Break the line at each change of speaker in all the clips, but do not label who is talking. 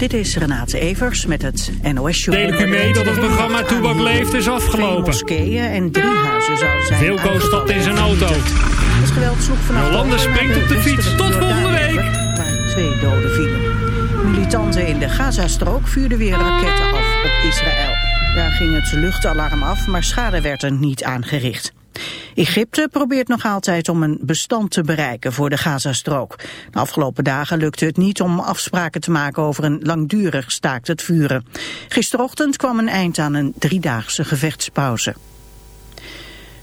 Dit is Renate Evers met het NOS Show.
Deel ik u mee dat het programma Toebak Leeft is afgelopen.
moskeeën en drie huizen zouden zijn
Vilko stapt in zijn auto.
Het geweld sloeg vanaf
Jolande springt op de fiets. Tot volgende week.
Waar twee doden vielen. Militanten in de Gazastrook vuurden weer raketten af op Israël. Daar ging het luchtalarm af, maar schade werd er niet aangericht. Egypte probeert nog altijd om een bestand te bereiken voor de Gazastrook. De afgelopen dagen lukte het niet om afspraken te maken over een langdurig staakt het vuren. Gisterochtend kwam een eind aan een driedaagse gevechtspauze.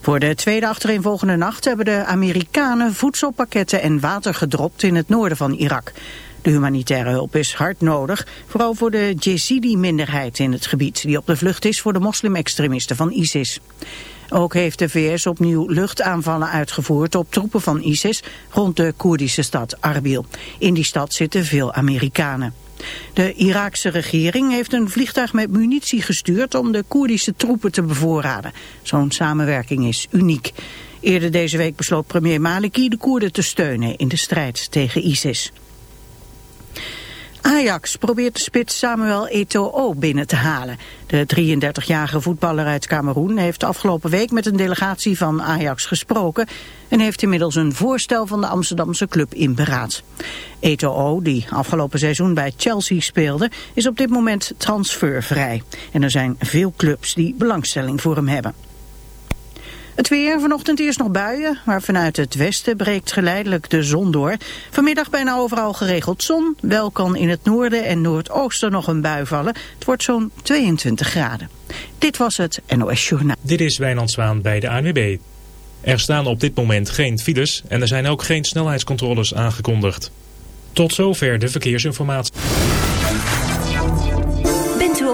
Voor de tweede achtereenvolgende nacht hebben de Amerikanen voedselpakketten en water gedropt in het noorden van Irak. De humanitaire hulp is hard nodig, vooral voor de Jezidi-minderheid in het gebied, die op de vlucht is voor de moslimextremisten van ISIS. Ook heeft de VS opnieuw luchtaanvallen uitgevoerd op troepen van ISIS rond de Koerdische stad Arbil. In die stad zitten veel Amerikanen. De Iraakse regering heeft een vliegtuig met munitie gestuurd om de Koerdische troepen te bevoorraden. Zo'n samenwerking is uniek. Eerder deze week besloot premier Maliki de Koerden te steunen in de strijd tegen ISIS. Ajax probeert de spits Samuel Eto'o binnen te halen. De 33-jarige voetballer uit Cameroen heeft afgelopen week met een delegatie van Ajax gesproken en heeft inmiddels een voorstel van de Amsterdamse club in beraad. Eto'o, die afgelopen seizoen bij Chelsea speelde, is op dit moment transfervrij. En er zijn veel clubs die belangstelling voor hem hebben. Het weer, vanochtend eerst nog buien, maar vanuit het westen breekt geleidelijk de zon door. Vanmiddag bijna overal geregeld zon, wel kan in het noorden en noordoosten nog een bui vallen. Het wordt zo'n 22 graden. Dit was het NOS Journaal.
Dit is Wijnand Zwaan bij de ANWB. Er staan op dit moment geen files en er zijn ook geen snelheidscontroles aangekondigd. Tot zover de verkeersinformatie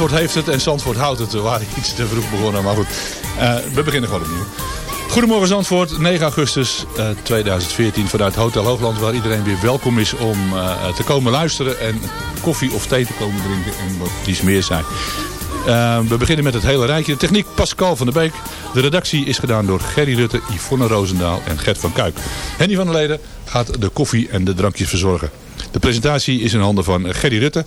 Zandvoort heeft het en Zandvoort houdt het. We waren iets te vroeg begonnen, maar goed. Eh, we beginnen gewoon opnieuw. Goedemorgen Zandvoort, 9 augustus eh, 2014 vanuit Hotel Hoogland. Waar iedereen weer welkom is om eh, te komen luisteren en koffie of thee te komen drinken en wat iets meer zijn. We beginnen met het hele rijtje. De techniek Pascal van der Beek. De redactie is gedaan door Gerry Rutte, Yvonne Roosendaal en Gert van Kuik. Henny van der Leden gaat de koffie en de drankjes verzorgen. De presentatie is in handen van Gerry Rutte.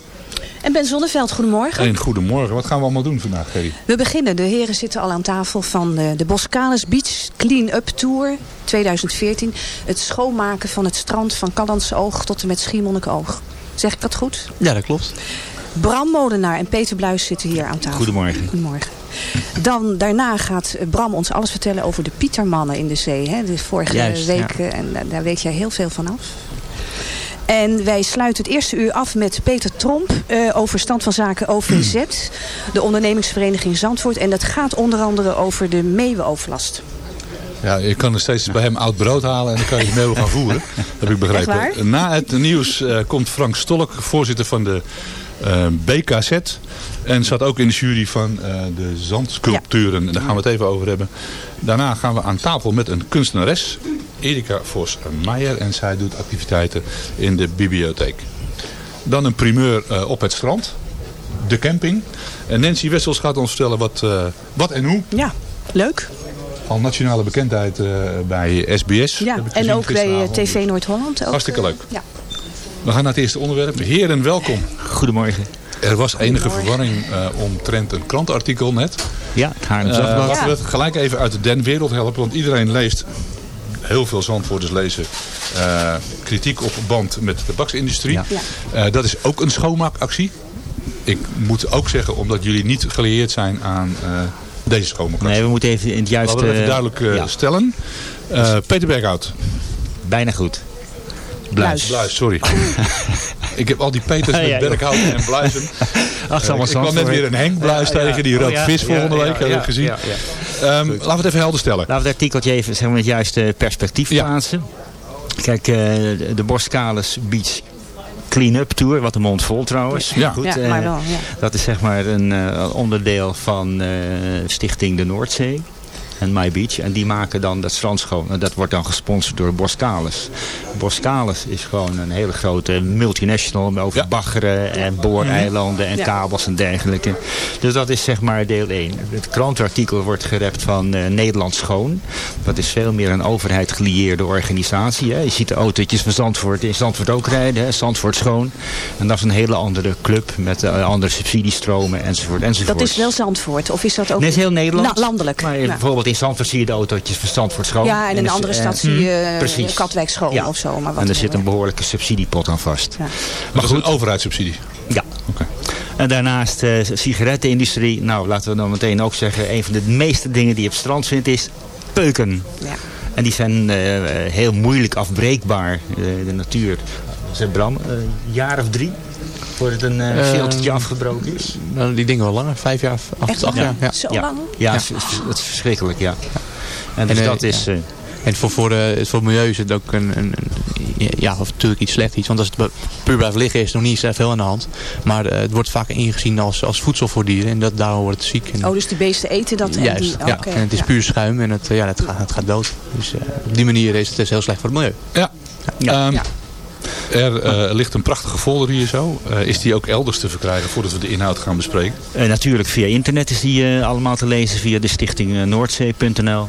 En Ben Zonneveld, goedemorgen.
En goedemorgen. Wat gaan we allemaal doen vandaag, Gerry?
We beginnen. De heren zitten al aan tafel van de, de Boscalis Beach Clean-up Tour 2014. Het schoonmaken van het strand van Callandsoog tot en met Schiermonnikoog. Zeg ik dat goed?
Ja, dat klopt.
Bram Molenaar en Peter Bluis zitten hier aan tafel.
Goedemorgen.
Goedemorgen. Dan, daarna gaat Bram ons alles vertellen over de Pietermannen in de zee. Hè? De vorige
Juist,
week,
ja.
en daar weet jij heel veel van af. En wij sluiten het eerste uur af met Peter Tromp uh, over stand van zaken OVZ. De ondernemingsvereniging Zandvoort. En dat gaat onder andere over de meeuwenoverlast.
Ja, je kan er steeds bij hem oud brood halen en dan kan je de meeuwen gaan voeren. heb ik begrepen. Na het nieuws uh, komt Frank Stolk, voorzitter van de BKZ. En zat ook in de jury van uh, de zandsculpturen. Ja. Daar gaan we het even over hebben. Daarna gaan we aan tafel met een kunstenares. Erika Vos-Meijer. En zij doet activiteiten in de bibliotheek. Dan een primeur uh, op het strand. De camping. En Nancy Wessels gaat ons vertellen wat, uh, wat en hoe.
Ja, leuk.
Al nationale bekendheid uh, bij SBS.
Ja, en ook bij TV Noord-Holland.
Hartstikke leuk.
Ja.
We gaan naar het eerste onderwerp. Heren, welkom.
Goedemorgen.
Er was enige verwarring uh, omtrent een krantenartikel net.
Ja, het Haarlems
uh, Laten we het gelijk even uit de den-wereld helpen. Want iedereen leest, heel veel Zandvoorters lezen, uh, kritiek op band met de tabaksindustrie. Ja. dat is ook een schoonmaakactie. Ik moet ook zeggen, omdat jullie niet gelieerd zijn aan deze schoonmaakactie.
Nee, we moeten even in het juiste...
Laten we even duidelijk ja. stellen. Peter Berghout.
Bijna goed.
Bluis. Bluis, sorry. ik heb al die Peters met ja, en Bluizen.
Ach, uh, ik
kwam net weer een Henk Bluis ja, tegen, die oh, vis volgende week, heb ik gezien. Um, laten we het even helder stellen.
Laten we het artikeltje even zeg maar, het juiste perspectief plaatsen. Kijk, uh, de, Boskalis Beach Clean-up Tour, wat een mond vol trouwens.
Ja,
Goed, ja, maar wel, ja.
Dat is zeg maar een uh, onderdeel van Stichting de Noordzee en My Beach. En die maken dan dat strand schoon. En dat wordt dan gesponsord door Boskalis. Boskalis is gewoon een hele grote multinational over ja. baggeren en booreilanden en ja. kabels en dergelijke. Dus dat is zeg maar deel 1. Het krantenartikel wordt gerept van uh, Nederland Schoon. Dat is veel meer een overheid gelieerde organisatie. Hè. Je ziet de autootjes van Zandvoort in Zandvoort ook rijden. Hè. Zandvoort Schoon. En dat is een hele andere club met uh, andere subsidiestromen enzovoort enzovoort.
Dat is wel Zandvoort? Of is dat ook
nee, is heel Nederland.
Landelijk?
Maar bijvoorbeeld in Zandvoort zie je de autootjes van Zandvoort Schoon.
Ja, en in een andere stad zie je
uh,
Katwijk Schoon ja. of zo. Maar wat
en er zit een behoorlijke subsidiepot aan vast.
Ja. Maar goed, een overheidssubsidie?
Ja.
Okay.
En daarnaast de uh, sigarettenindustrie. Nou, laten we dan meteen ook zeggen. Een van de meeste dingen die je op het strand vindt is peuken.
Ja.
En die zijn uh, heel moeilijk afbreekbaar. de natuur. Zeg Bram, een jaar of drie? Voordat een uh, filtertje uh, afgebroken is?
Nou, die dingen wel langer, vijf jaar, acht,
Echt
acht jaar.
Ja. Zo
ja.
lang?
Ja, ja. dat is verschrikkelijk, ja. En dus
en,
dat is... Uh,
en voor, voor, de, voor het milieu is het ook een, een, een, ja, of natuurlijk iets slecht iets. Want als het puur blijft liggen is er nog niet zoveel aan de hand. Maar uh, het wordt vaak ingezien als, als voedsel voor dieren. En dat, daarom wordt het ziek. En,
oh, dus die beesten eten dat?
Juist,
en die,
ja.
Okay,
en het is
ja.
puur schuim en het, ja, het, gaat, het gaat dood. Dus uh, op die manier is het dus heel slecht voor het milieu.
Ja. ja. Um, ja. Er uh, ligt een prachtige folder hier zo. Uh, is die ook elders te verkrijgen voordat we de inhoud gaan bespreken?
Uh, natuurlijk via internet is die allemaal te lezen via de stichting noordzee.nl.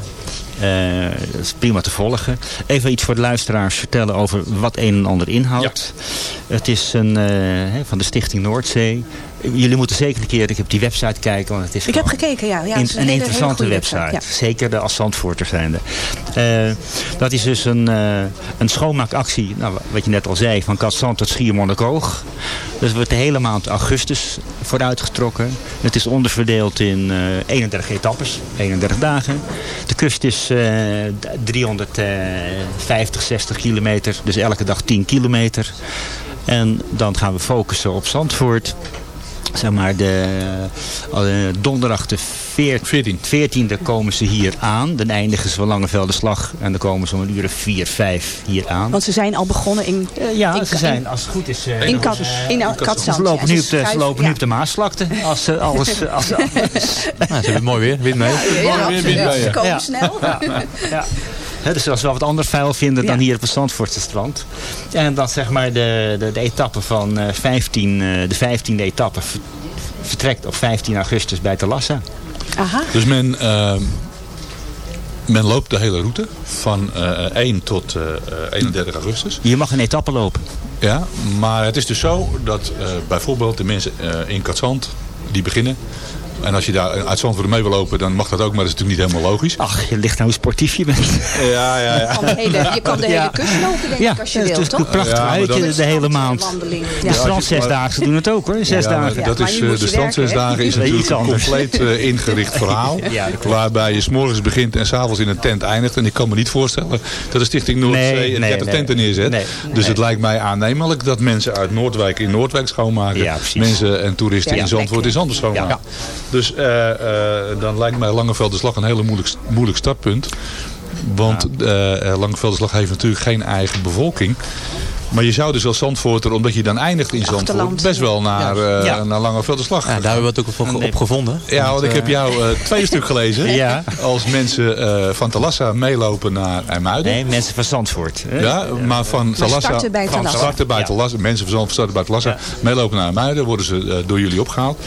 Dat is prima te volgen. Even iets voor de luisteraars vertellen over wat een en ander inhoudt. Ja. Het is een, van de Stichting Noordzee. Jullie moeten zeker een keer ik heb die website kijken. Want het is
ik heb gekeken, ja. ja
een,
een,
een
hele,
interessante website.
website ja.
Zeker de als Zandvoorter zijnde. Uh, dat is dus een, uh, een schoonmaakactie, nou, wat je net al zei, van Katzand tot Schiermonnikoog. Dus wordt de hele maand augustus vooruitgetrokken. Het is onderverdeeld in uh, 31 etappes, 31 dagen. De kust is 350, 60 kilometer, dus elke dag 10 kilometer. En dan gaan we focussen op Zandvoort. Zeg maar, de, uh, donderdag de 14. 14e komen ze hier aan. Dan eindigen ze van Langevelde Slag. En dan komen ze om een uur 4, 5 hier aan.
Want ze zijn al begonnen in...
Uh, ja,
in,
ze zijn, als het goed is... Uh,
in Kat, in, in Katzand.
Ze lopen, nu, op de, ze lopen nu op de Maasvlakte. Als ze alles... Als,
nou, ze hebben het mooi weer. Wind mee.
Ja,
weer wind mee.
Ze komen snel.
He, dus als we wat anders vuil vinden dan hier op het Zandvoortse strand. En dan zeg maar de, de, de etappe van uh, 15, uh, de 15e etappe vertrekt op 15 augustus bij Talassa.
Aha.
Dus men, uh, men loopt de hele route van uh, 1 tot 31 augustus.
Je mag een etappe lopen.
Ja, maar het is dus zo dat bijvoorbeeld de mensen in Katzand die beginnen en als je daar uit Zandvoort mee wil lopen, dan mag dat ook, maar dat is natuurlijk niet helemaal logisch.
Ach, je ligt nou hoe sportief je bent.
Ja, ja, ja.
Je kan de hele, je kan de hele ja. kust lopen, denk
ja.
ik, als je
ja,
wilt,
Het is een prachtig ja, uitje de hele maand. De strandzesdaagse doen het ook, hoor. Zes dagen.
dat is, de strandzesdagen is natuurlijk een compleet uh, ingericht verhaal. waarbij je s'morgens begint en s'avonds in een tent eindigt. En ik kan me niet voorstellen dat de Stichting Noordzee nee, een nee, 30 tenten neerzet. Dus het lijkt mij aannemelijk dat mensen uit Noordwijk in Noordwijk schoonmaken. Mensen en toeristen in Zandvoort in Zandvoort schoonmaken. Dus uh, dan lijkt mij Langevelde Slag een hele moeilijk, moeilijk startpunt. Want ja. uh, Langevelde Slag heeft natuurlijk geen eigen bevolking. Maar je zou dus als Zandvoorter, omdat je dan eindigt in Zandvoort, best wel naar, ja. uh, ja. naar Langevelde Slag
ja, Daar hebben we het ook op, gevonden.
Ja, want ik heb jou uh, twee stuk gelezen.
ja.
Als mensen uh, van Talassa meelopen naar IJmuiden.
Nee, mensen van Zandvoort.
Hè? Ja, maar van Talassa.
starten bij Talassa.
Starten bij Talassa. Mensen van Zandvoort starten bij Talassa. Meelopen naar IJmuiden, worden ze door jullie opgehaald.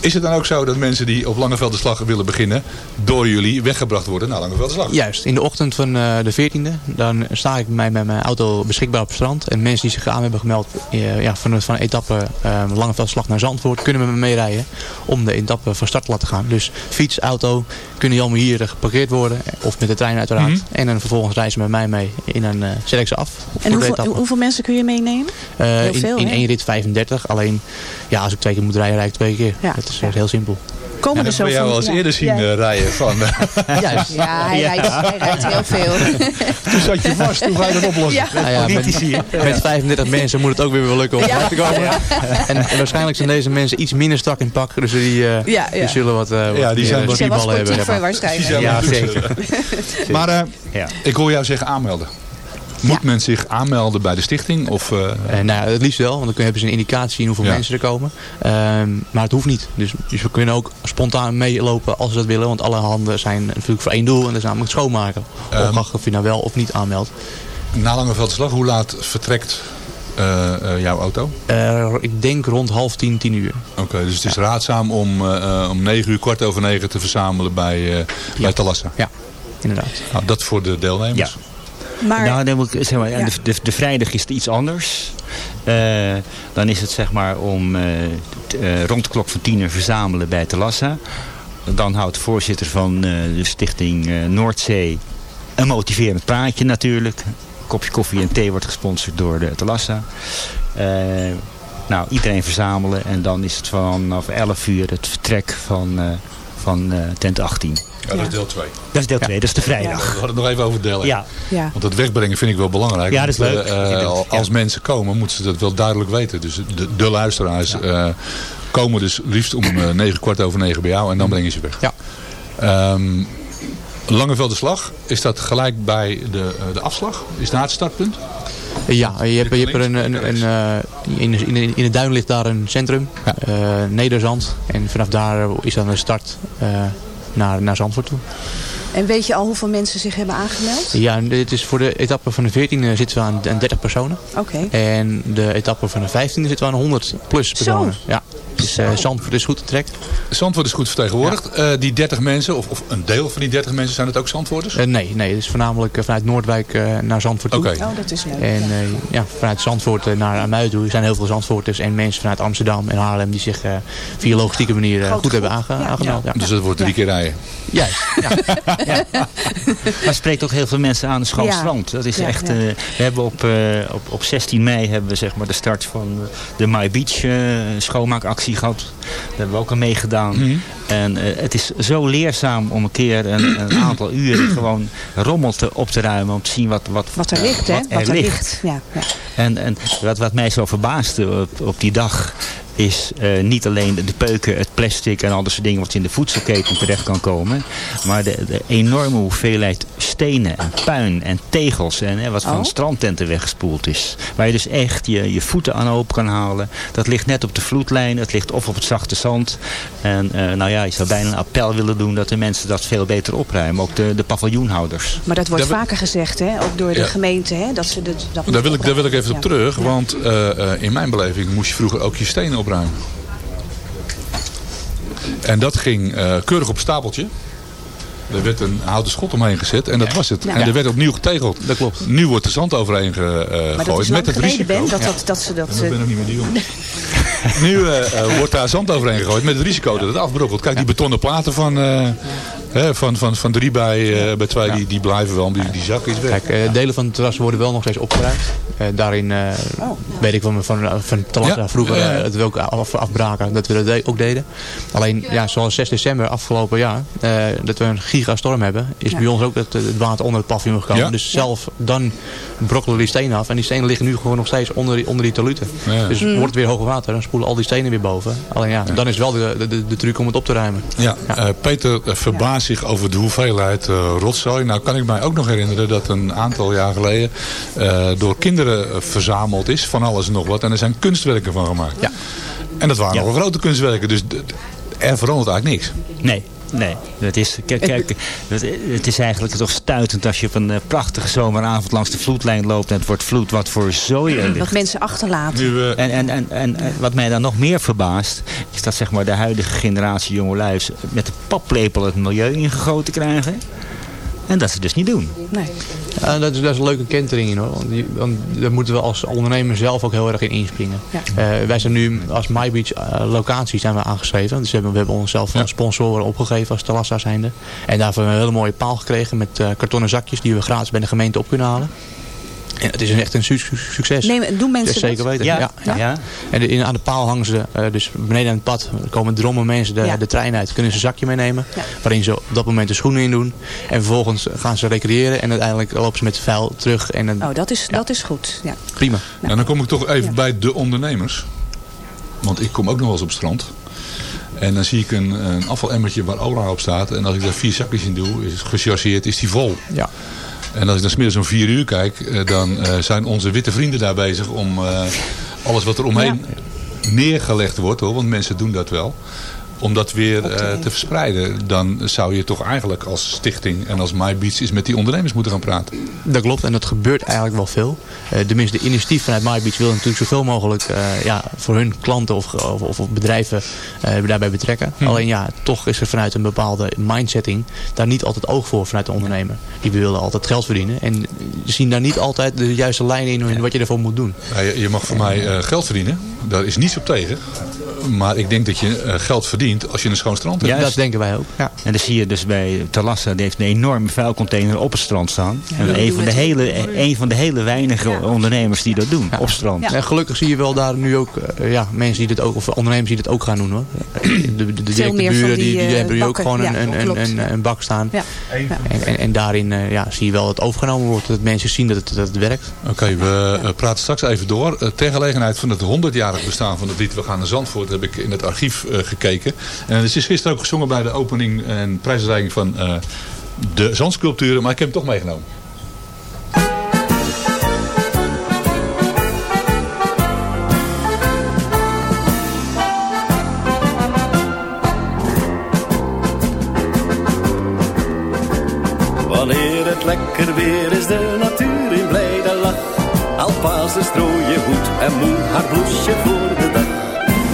Is het dan ook zo dat mensen die op Langevelde Slag willen beginnen... door jullie weggebracht worden naar Langevelde Slag?
Juist. In de ochtend van uh, de 14e... dan sta ik met mijn auto beschikbaar op het strand. En mensen die zich aan hebben gemeld... Uh, ja, van, van een etappe uh, Langevelde Slag naar Zandvoort... kunnen met me meerijden om de etappe van start te laten gaan. Dus fiets, auto kunnen allemaal hier geparkeerd worden. Of met de trein uiteraard. Mm -hmm. En dan vervolgens reizen met mij mee. En dan zet ik ze af.
En hoeveel, hoeveel, mensen kun je meenemen?
Heel veel, in, in één rit 35. Alleen, ja, als ik twee keer moet rijden, rijd ik twee keer. Ja. Dat is ja. heel simpel.
Komen
ja,
er zo
jou wel eens ja. eerder zien ja. uh, rijden van...
Juist. Ja, hij, Rijdt, hij rijdt heel veel.
toen zat je vast, toen ga je dat oplossen.
Ja. Ja, met, met 35 mensen moet het ook weer wel lukken om ja. te komen. En, en, waarschijnlijk zijn deze mensen iets minder strak in pak. Dus die, uh, ja, die zullen wat, uh,
ja, die zijn
wat
die
ballen hebben. waarschijnlijk.
Ja, zeker.
maar ik hoor jou zeggen aanmelden. Moet ja. men zich aanmelden bij de stichting? Of, uh...
Uh, nou, het liefst wel, want dan hebben ze een indicatie in hoeveel ja. mensen er komen. Um, maar het hoeft niet. Dus, dus, we kunnen ook spontaan meelopen als we dat willen. Want alle handen zijn natuurlijk voor één doel. En dat is namelijk schoonmaken. Um, Ongeacht of je nou wel of niet aanmeldt.
Na Langeveldslag, hoe laat vertrekt uh, jouw auto?
ik denk rond half tien, tien uur.
Oké, okay, dus het is ja. raadzaam om, om negen uur, kwart over negen te verzamelen bij, bij Talassa?
Ja, inderdaad.
Nou, dat voor de deelnemers?
Ja. Maar, nou, dan moet ik, zeg maar, ja. de, de, de, vrijdag is het iets anders. Uh, dan is het zeg maar om uh, uh, rond de klok van tien uur verzamelen bij Telassa. Dan houdt de voorzitter van de stichting Noordzee een motiverend praatje natuurlijk. Een kopje koffie en thee wordt gesponsord door de Telassa. nou, iedereen verzamelen en dan is het vanaf 11 uur het vertrek van, van tent 18.
Ja, dat is deel 2.
Dat is deel 2, ja. dat is de vrijdag.
Ja. We hadden het nog even over deel 1.
Ja.
ja.
Want dat wegbrengen vind ik wel belangrijk.
Ja, dat is leuk.
Uh, als mensen komen, moeten ze dat wel duidelijk weten. Dus de, de luisteraars uh, komen dus liefst om uh, 9 kwart over 9 bij jou en dan breng je ze weg.
Ja.
Um, Langevelde Slag, is dat gelijk bij de, de afslag? Is daar het startpunt?
Ja, je hebt, je hebt er een, een, een uh, in, in, in het duin ligt daar een centrum, ja. uh, Nederzand. En vanaf daar is dan een start uh, naar, naar Zandvoort toe.
En weet je al hoeveel mensen zich hebben aangemeld?
Ja, dit is voor de etappe van de 14e zitten we aan 30 personen.
Oké. Okay.
En de etappe van de 15e zitten we aan 100 plus personen.
Zo.
Ja. Dus uh, Zandvoort is goed te trekken.
Zandvoort is goed vertegenwoordigd. Ja. Uh, die 30 mensen, of, of, een deel van die 30 mensen, zijn het ook Zandvoorters?
Uh, nee, nee, het is voornamelijk vanuit Noordwijk naar Zandvoort toe.
Okay.
Oh, dat is leuk.
En ja, vanuit Zandvoort naar Amuiden toe zijn heel veel Zandvoorters en mensen vanuit Amsterdam en Haarlem die zich via logistieke manier goed groep. hebben aange ja. aangemeld. Ja.
Dus dat wordt drie keer rijden?
Juist. Ja.
Maar spreekt ook heel veel mensen aan de Schoonstrand. Dat is echt. we hebben op, op, op 16 mei hebben we zeg maar de start van de My Beach schoonmaakactie gehad. Daar hebben we ook aan meegedaan.
Mhm.
Mm -hmm. En uh, het is zo leerzaam om een keer een, een aantal uren gewoon rommel te, op te ruimen. Om te zien wat, wat,
wat er ligt.
Wat
hè?
er,
wat er
ligt.
ligt. Ja, ja.
En, en wat, wat mij zo verbaasde op, op die dag is eh, niet alleen de peuken, het plastic en al dat soort dingen wat in de voedselketen terecht kan komen. Maar de, de enorme hoeveelheid stenen en puin en tegels en hè, wat van
Oh.
strandtenten weggespoeld is. Waar je dus echt je, je voeten aan open kan halen. Dat ligt net op de vloedlijn, het ligt of op het zachte zand. En eh, nou ja, je zou bijna een appel willen doen dat de mensen dat veel beter opruimen. Ook de, de paviljoenhouders.
Maar dat wordt
Daar
vaker gezegd, hè? ook door de
Ja.
gemeente. Hè? Dat ze dat, dat
Daar wil, ik, daar wil ik even op terug,
Ja.
want eh, eh, in mijn beleving moest je vroeger ook je stenen opruimen. En dat ging eh, keurig op stapeltje. Er werd een houten schot omheen gezet en dat was het.
Ja.
En er werd opnieuw getegeld.
Dat klopt.
Nu wordt de zand overheen gegooid
Maar dat is
met het risico.
Ben, dat, dat, dat ze dat...
En dat
eh,
ben ook niet meer die jongen. nu eh, eh, wordt daar zand overheen gegooid met het risico dat het afbrokkelt. Kijk, die betonnen platen van, eh, van, van, van drie bij, eh, bij twee, die, die blijven wel. Die, die zak is weg.
Kijk, eh, delen van het terras worden wel nog steeds opgeruimd. Eh, daarin eh, weet ik van, van, van
Ja.
vroeger dat we ook af, afbraken, dat we dat de- ook deden. Alleen, ja, zoals 6 december afgelopen jaar, eh, dat we een gigastorm hebben, is
Ja.
bij ons ook het, het water onder het paviljoen gekomen.
Ja.
Dus zelf dan brokkelen die stenen af en die stenen liggen nu gewoon nog steeds onder die, onder die taluten.
Ja.
Dus
Mm.
wordt het weer hoger water, dan spoelen al die stenen weer boven. Alleen ja, dan is wel de, de, de, de truc om het op te ruimen.
Ja, eh, Peter eh, verbaast zich over de hoeveelheid eh, rotzooi. Nou kan ik mij ook nog herinneren dat een aantal jaar geleden eh, door kinderen verzameld is van alles en nog wat. En er zijn kunstwerken van gemaakt.
Ja.
En dat waren
Ja.
nogal grote kunstwerken, dus er verandert eigenlijk niks.
Nee, nee. Het is, kijk, kijk, het, is eigenlijk toch stuitend als je op een eh, prachtige zomeravond langs de vloedlijn loopt en het wordt vloed. Wat voor zooi er
wat
ligt.
mensen achterlaten.
Nu, eh,
En, en, en, en en wat mij dan nog meer verbaast, is dat zeg maar de huidige generatie jongeluis met de paplepel het milieu ingegoten krijgen. En dat ze dus niet doen.
Nee.
Ja, dat, is, dat is een leuke kentering in hoor. Want, die, want daar moeten we als ondernemer zelf ook heel erg in inspringen.
Ja.
Eh, wij zijn nu als MyBeach eh, locatie zijn we aangeschreven. Dus we hebben, we hebben onszelf
Ja.
van sponsoren opgegeven als Talassa zijnde. En daarvoor hebben we een hele mooie paal gekregen met eh, kartonnen zakjes die we gratis bij de gemeente op kunnen halen. En het is echt een su- su- succes.
Nee, doen mensen
Ja, zeker
dat?
weten.
Ja,
Ja, ja.
ja.
En de- in, aan de paal hangen ze, eh, dus beneden aan het pad, komen drommen mensen de,
Ja.
de trein uit. Kunnen ze een zakje meenemen,
Ja.
waarin ze op dat moment de schoenen in doen. En vervolgens gaan ze recreëren en uiteindelijk lopen ze met vuil terug. En dan,
Oh, dat is, dat is goed. Ja.
prima.
nou, dan kom ik toch even
Ja.
bij de ondernemers. Want ik kom ook nog wel eens op het strand. En dan zie ik een, een afvalemmertje waar Ola op staat. En als ik daar vier zakjes in doe, is gechargeerd, is die vol.
Ja.
En als ik dan smiddags om vier uur kijk, eh, dan eh, zijn onze witte vrienden daar bezig om eh, alles wat er omheen neergelegd wordt, hoor, want mensen doen dat wel, om dat weer eh, te verspreiden. Dan zou je toch eigenlijk als stichting en als MyBeats eens met die ondernemers moeten gaan praten.
Dat klopt en dat gebeurt eigenlijk wel veel. Eh tenminste, de initiatief vanuit MyBeach wil natuurlijk zoveel mogelijk eh, ja, voor hun klanten of, of, of bedrijven eh, daarbij betrekken. Alleen ja, toch is er vanuit een bepaalde mindsetting daar niet altijd oog voor vanuit de ondernemer. Die willen altijd geld verdienen en zien daar niet altijd de juiste lijn in in wat je ervoor moet doen.
Ja, je, mag voor mij eh, geld verdienen, daar is niets op tegen. Maar ik denk dat je eh, geld verdient als je een schoon strand hebt.
Juist.
Dat denken wij ook. Ja.
En dan zie je dus bij Talassa, die heeft een enorme vuilcontainer op het strand staan. en een van, de hele, een van de hele weinige
Ja.
ondernemers die dat doen, op strand.
Ja.
En gelukkig zie je wel daar nu ook eh, ja, mensen die dit ook, of ondernemers die dit ook gaan doen hoor. De, de, de directe
van
buren
die,
die, die
eh,
hebben nu ook gewoon een,
Ja,
een, een, een, een bak staan.
Ja. Ja.
En, en, en daarin eh, ja, zie je wel dat het overgenomen wordt. Dat mensen zien dat het, dat het werkt.
Oké, we praten straks even door. Ter gelegenheid van het 100-jarig bestaan van het lied We gaan naar Zandvoort heb ik in het archief eh, gekeken. En het is gisteren ook gezongen bij de opening en prijsuitreiking van eh, de zandsculpturen, maar ik heb hem toch meegenomen.
Wanneer het lekker weer is, de natuur in blijde lach. De strooien hoed en moe haar bloesje.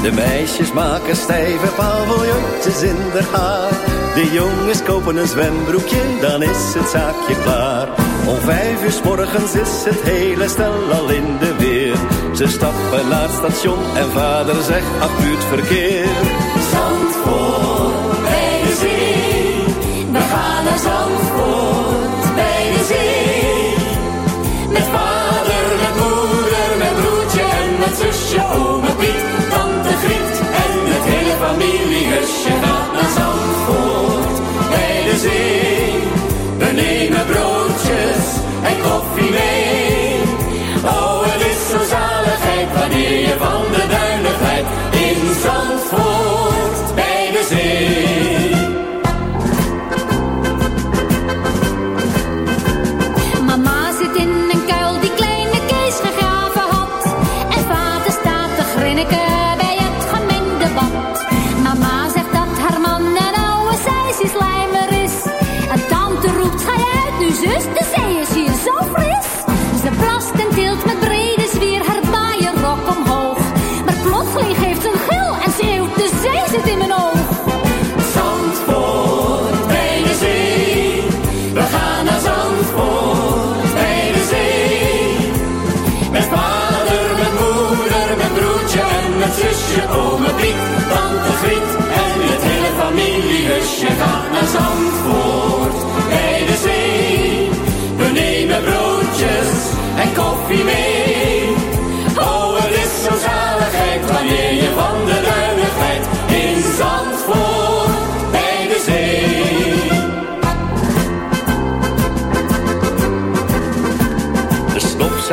De meisjes maken stijve paviljoentjes in de haar. De jongens kopen een zwembroekje, dan is het zaakje klaar. Om vijf uur s morgens is het hele stel al in de weer. Ze stappen naar het station en vader zegt, ach buurt verkeer.
Zandvoort bij de zee. We gaan naar Zandvoort bij de. Met vader, met moeder, met broertje en met zusje, ome Piet, Christian.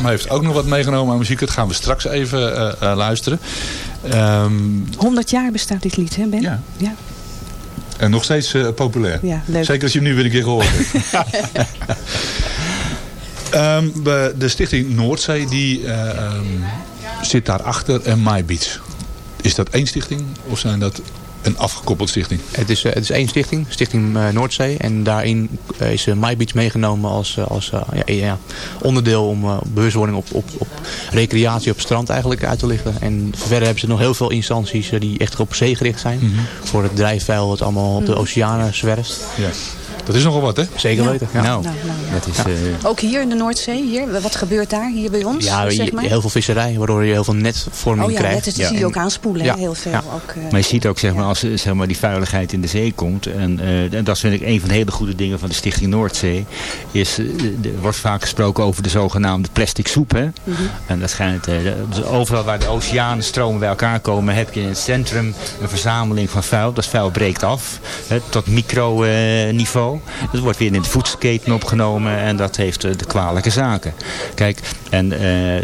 Bram heeft ook nog wat meegenomen aan muziek. Dat gaan we straks even eh, eh, luisteren. Ehm,
100 jaar bestaat dit lied, hè Ben?
Ja.
ja.
en nog steeds eh, populair.
Ja, leuk.
Zeker als je hem nu weer een keer gehoord hebt. Ehm, de stichting Noordzee die eh, ehm, zit daarachter en My Beach. Is dat één stichting of zijn dat een afgekoppeld stichting?
Het is, eh, het is één stichting, Stichting eh, Noordzee. En daarin eh, is uh, MyBeach meegenomen als, als ja, ja, onderdeel om eh, bewustwording op, op, op recreatie op het strand eigenlijk uit te lichten. En verder hebben ze nog heel veel instanties die echt op zee gericht zijn.
Mhm.
Voor het drijfvuil dat allemaal op de
Mhm.
oceanen zwerft.
Ja. Dat is nogal wat hè?
Zeker
Ja.
weten. Ja.
Nou, nou, ja.
dat is,
eh,
Ook hier in de Noordzee, hier, wat gebeurt daar hier bij ons?
ja,
zeg maar?
heel veel visserij, waardoor je heel veel netvorming
Oh ja,
krijgt.
net, dat zie je ook aanspoelen, heel veel.
Ja.
Ook, eh,
Maar je ziet ook zeg maar, als zeg maar, die vuiligheid in de zee komt. En, eh, en dat vind ik een van de hele goede dingen van de Stichting Noordzee. Is, er wordt vaak gesproken over de zogenaamde plastic soep. Hè?
Mhm.
En dat schijnt, eh, dus overal waar de oceanen stromen bij elkaar komen, heb je in het centrum een verzameling van vuil. Dat vuil breekt af hè, tot microniveau. Dat wordt weer in de voedselketen opgenomen en dat heeft eh, de kwalijke zaken. Kijk, en eh,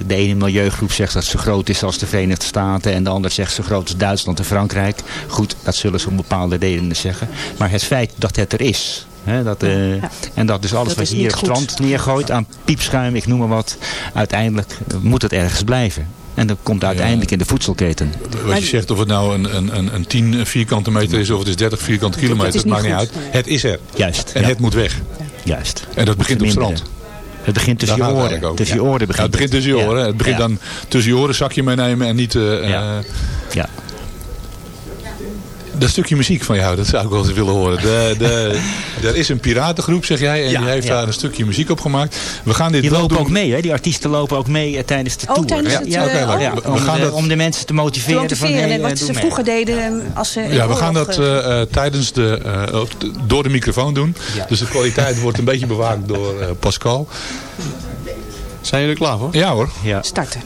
de ene milieugroep zegt dat het zo groot is als de Verenigde Staten en de ander zegt zo groot als Duitsland en Frankrijk. Goed, dat zullen ze om bepaalde redenen zeggen. Maar het feit dat het er is, dat, eh, En dat dus alles
Dat
wat je hier op het strand neergooit aan piepschuim, ik noem maar wat. Uiteindelijk moet het ergens blijven. En dat komt uiteindelijk in de voedselketen.
Wat je zegt of het nou een, een, een, een 10 vierkante meter is of het is 30 vierkante kilometer, dat
niet
maakt niet
goed.
uit. Het is er.
Juist.
En
ja.
het moet weg.
Juist.
En dat begint op strand.
Het begint tussen
Daar
je oren. Tussen je oren
Ja,
begint
het begint tussen je
Ja.
oren. Het begint
Ja.
dan tussen je oren zakje meenemen en niet... eh,
Ja.
eh,
Ja.
Dat stukje muziek van jou, dat zou ik wel eens willen horen. De, de, er is een piratengroep, zeg jij, en
Ja,
die heeft
ja.
daar een stukje muziek op gemaakt. We gaan dit
Die
wel
lopen
doen.
ook mee, hè? die artiesten lopen ook mee eh, tijdens de
Oh,
tour.
tijdens
ja,
het,
ja,
eh,
ja,
oh.
We- we
om,
gaan
de-
dat-
om de mensen te
te
motiveren.
motiveren.
van, hey,
en
eh,
wat ze
mee.
vroeger deden als ze... in
Ja, we gaan dat tijdens de, eh, door de microfoon doen. Dus de kwaliteit wordt een beetje bewaakt door eh, Pascal.
Zijn jullie klaar voor?
Ja hoor.
Ja.
starten.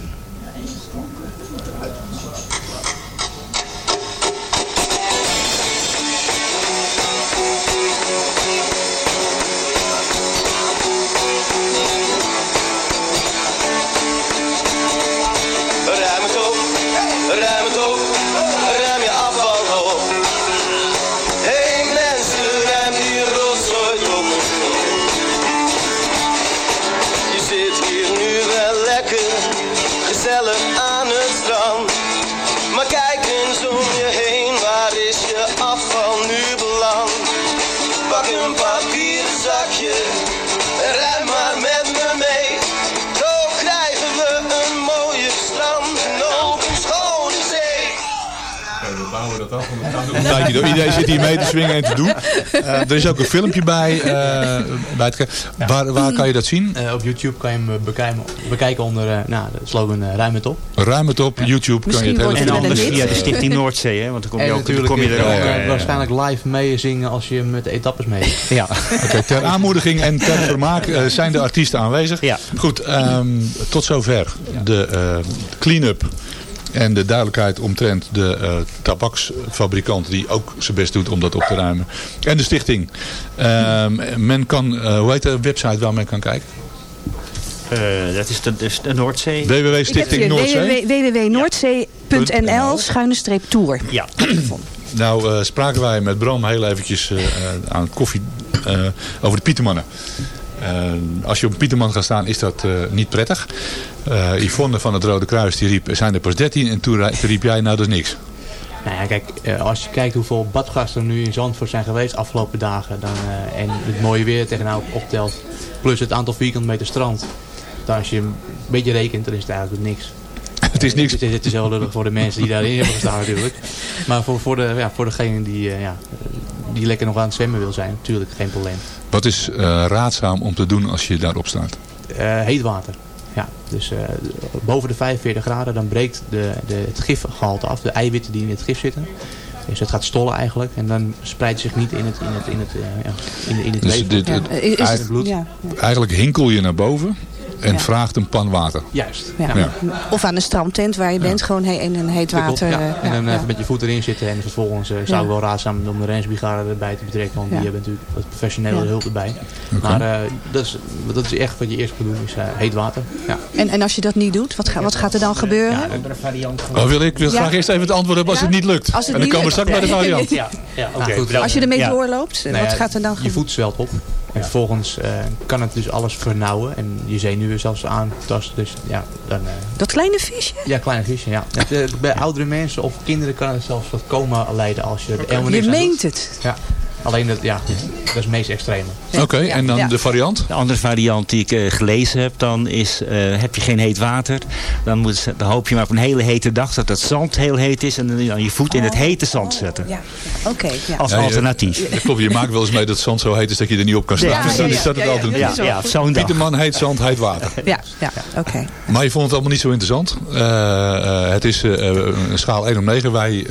Tijdje door. Iedereen zit hier mee te swingen en te doen. Eh, er is ook een filmpje bij. eh, bij het, waar, waar kan je dat zien?
Eh, op YouTube kan je hem bekijken, bekijken onder nou, de slogan Ruim het op.
Ruim het op. YouTube kan je het hele
En anders via de Stichting Noordzee, hè? want dan kom je,
En
ook, dan
natuurlijk
kom je er ook.
waarschijnlijk live meezingen als je met de etappes mee.
Ja.
Oké, ter aanmoediging en ter vermaak zijn de artiesten aanwezig.
Ja.
Goed, ehm, tot zover de clean-up en de duidelijkheid omtrent de eh, tabaksfabrikant die ook zijn best doet om dat op te ruimen. En de stichting. Ehm, men kan, eh, hoe heet de website waar men kan kijken?
dat is de, dus de Noordzee.
WWW Stichting Noordzee?
www.noordzee.nl schuine streep tour.
Ja.
nou uh, spraken wij met Bram heel eventjes uh, aan koffie uh, over de Pietermannen. Als je op Pieterman gaat staan is dat niet prettig. Yvonne van het Rode Kruis die riep, er zijn er pas 13 en toen, riep jij nou dus niks.
Nou ja, kijk, als je kijkt hoeveel badgasten nu in Zandvoort zijn geweest afgelopen dagen. Dan, uh, en het mooie weer tegenaan optelt. Plus het aantal vierkante meter strand. Dan als je een beetje rekent, dan is het eigenlijk niks.
Het is niks.
Het is, het is heel lullig voor de mensen die daarin hebben gestaan natuurlijk. Maar voor, voor, de, ja, voor degene die, uh, ja, die lekker nog aan het zwemmen wil zijn, natuurlijk geen probleem.
Wat is uh, raadzaam om te doen als je daarop staat?
heet water. Ja, dus uh, boven de 45 graden dan breekt de, de, het gifgehalte af. De eiwitten die in het gif zitten. Dus het gaat stollen eigenlijk. En dan spreidt zich niet in het, in het, in het, ja, in, in het
dus
leven.
Dit, het,
ja. is
eigenlijk,
bloed? Ja,
eigenlijk hinkel je naar boven en vraagt een pan water.
Juist.
Ja. Of aan een strandtent waar je bent, gewoon in een heet water.
Ja. En dan even met je voet erin zitten. En vervolgens uh, zou ik wel raadzaam om de reddingsbrigade erbij te betrekken. Want die hebben natuurlijk wat professionele hulp erbij. Okay. Maar uh, dat, is, dat is echt wat je eerst moet doen, is uh, heet water. Ja.
En, en als je dat niet doet, wat, ga, wat gaat er dan gebeuren?
Ja, andere variant.
Oh, wil ik wil graag eerst even het antwoord hebben als het niet lukt.
Als het
en dan komen we straks bij de variant.
Ja, ja oké.
Okay. als je ermee doorloopt,
nou
wat gaat er dan
gebeuren? Je voet zwelt op. En vervolgens uh, kan het dus alles vernauwen. En je zenuwen zelfs aantasten. Dus ja, dan... Uh,
dat kleine visje?
Ja, kleine visje, ja. Het, uh, bij oudere mensen of kinderen kan het zelfs wat coma leiden als je er helemaal niks
Je meent het?
Ja. Alleen dat, ja, dat is het meest extreme.
Oké, okay, ja, en dan ja. de variant?
De andere variant die ik uh, gelezen heb, dan is, uh, heb je geen heet water. Dan, moet, dan hoop je maar op een hele hete dag dat het zand heel heet is. En dan je voet in het hete zand zetten.
Ja. Oké. ja.
Als alternatief.
Je, klopt, je maakt wel eens mee dat het zand zo heet is dat je er niet op kan staan.
Ja,
dus dan is dat het alternatief.
Ja, ja, op zo'n dag.
Pieterman, heet zand, heet water.
Ja, ja. oké. Okay.
Maar je vond het allemaal niet zo interessant. Uh, het is een schaal 1 om 9. Wij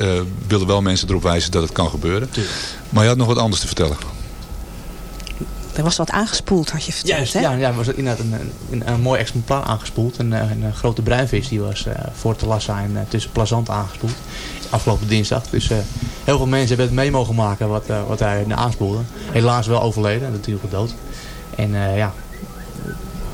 willen wel mensen erop wijzen dat het kan gebeuren.
Tuurlijk.
Maar je had nog wat anders te vertellen.
Er was wat aangespoeld, had je verteld,
Juist,
hè?
ja, ja, er was inderdaad een, een, een mooi exemplaar aangespoeld. Een, een, een grote bruinvis die was uh, voor Telassa en uh, tussen Plazant aangespoeld. Afgelopen dinsdag. Dus uh, heel veel mensen hebben het mee mogen maken wat, wat hij aanspoelde. Helaas wel overleden, natuurlijk dood. En ja,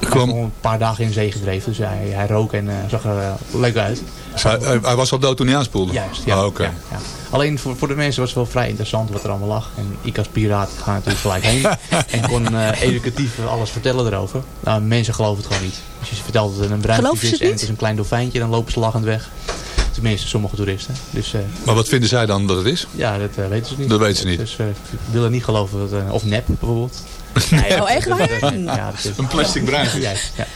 hij kwam een paar dagen in zee gedreven. Dus hij, hij rook en zag er leuk uit.
Dus hij, hij, was al dood toen hij aanspoelde?
Juist, ja.
Okay.
ja, ja. Alleen voor, voor de mensen was het wel vrij interessant wat er allemaal lag. En ik als piraat ga natuurlijk gelijk heen. en kon uh, educatief alles vertellen erover. Nou, mensen geloven het gewoon niet. Als je vertelt dat het een bruinvis is en het is een klein dolfijntje, dan lopen ze lachend weg. Tenminste, sommige toeristen. Dus, uh,
maar wat vinden zij dan dat het is?
Ja, dat uh, weten ze niet.
Dat weten ze niet.
Dus uh, willen niet geloven dat of nep bijvoorbeeld.
Nee, oh, echt waar?
ja,
een plastic bruinvis.
Ja, ja.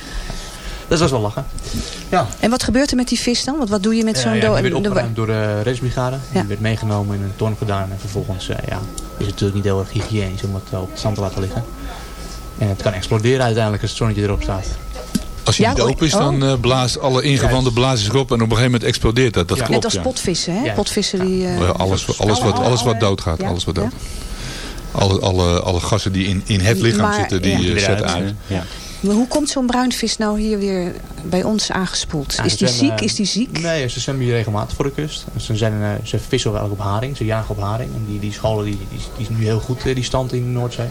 Dat was wel lachen. Ja.
En wat gebeurt er met die vis dan? Wat, wat doe je met zo'n...
Uh, ja,
dood?
die werd opgeruimd door de reddingsbrigade.
Ja.
Die werd meegenomen in een ton gedaan. En vervolgens uh, ja, is het natuurlijk niet heel erg hygiënisch om het op het zand te laten liggen. En het kan exploderen uiteindelijk als het zonnetje erop staat.
Als je
Ja,
niet
oh,
open is,
oh.
dan uh, blaast alle ingewanden blazen zich op en op een gegeven moment explodeert dat. Dat
Ja.
klopt.
Net als
ja.
potvissen, hè?
Ja.
Potvissen die... eh,
Ja, alles, alles, wat, alles wat doodgaat.
Ja.
Alles wat dood. Alle, alle, alle gassen die in, in het lichaam
Maar,
zitten, die
ja.
eh, zetten uit.
Ja.
Maar hoe komt zo'n bruinvis nou hier weer bij ons aangespoeld?
Ja,
is die
zwemmen,
ziek? Is die ziek?
Nee, ze zwemmen hier regelmatig voor de kust. Ze, zijn, uh, ze vissen wel op haring. Ze jagen op haring. En die, die scholen die, die, die is nu heel goed, uh, die stand in de Noordzee.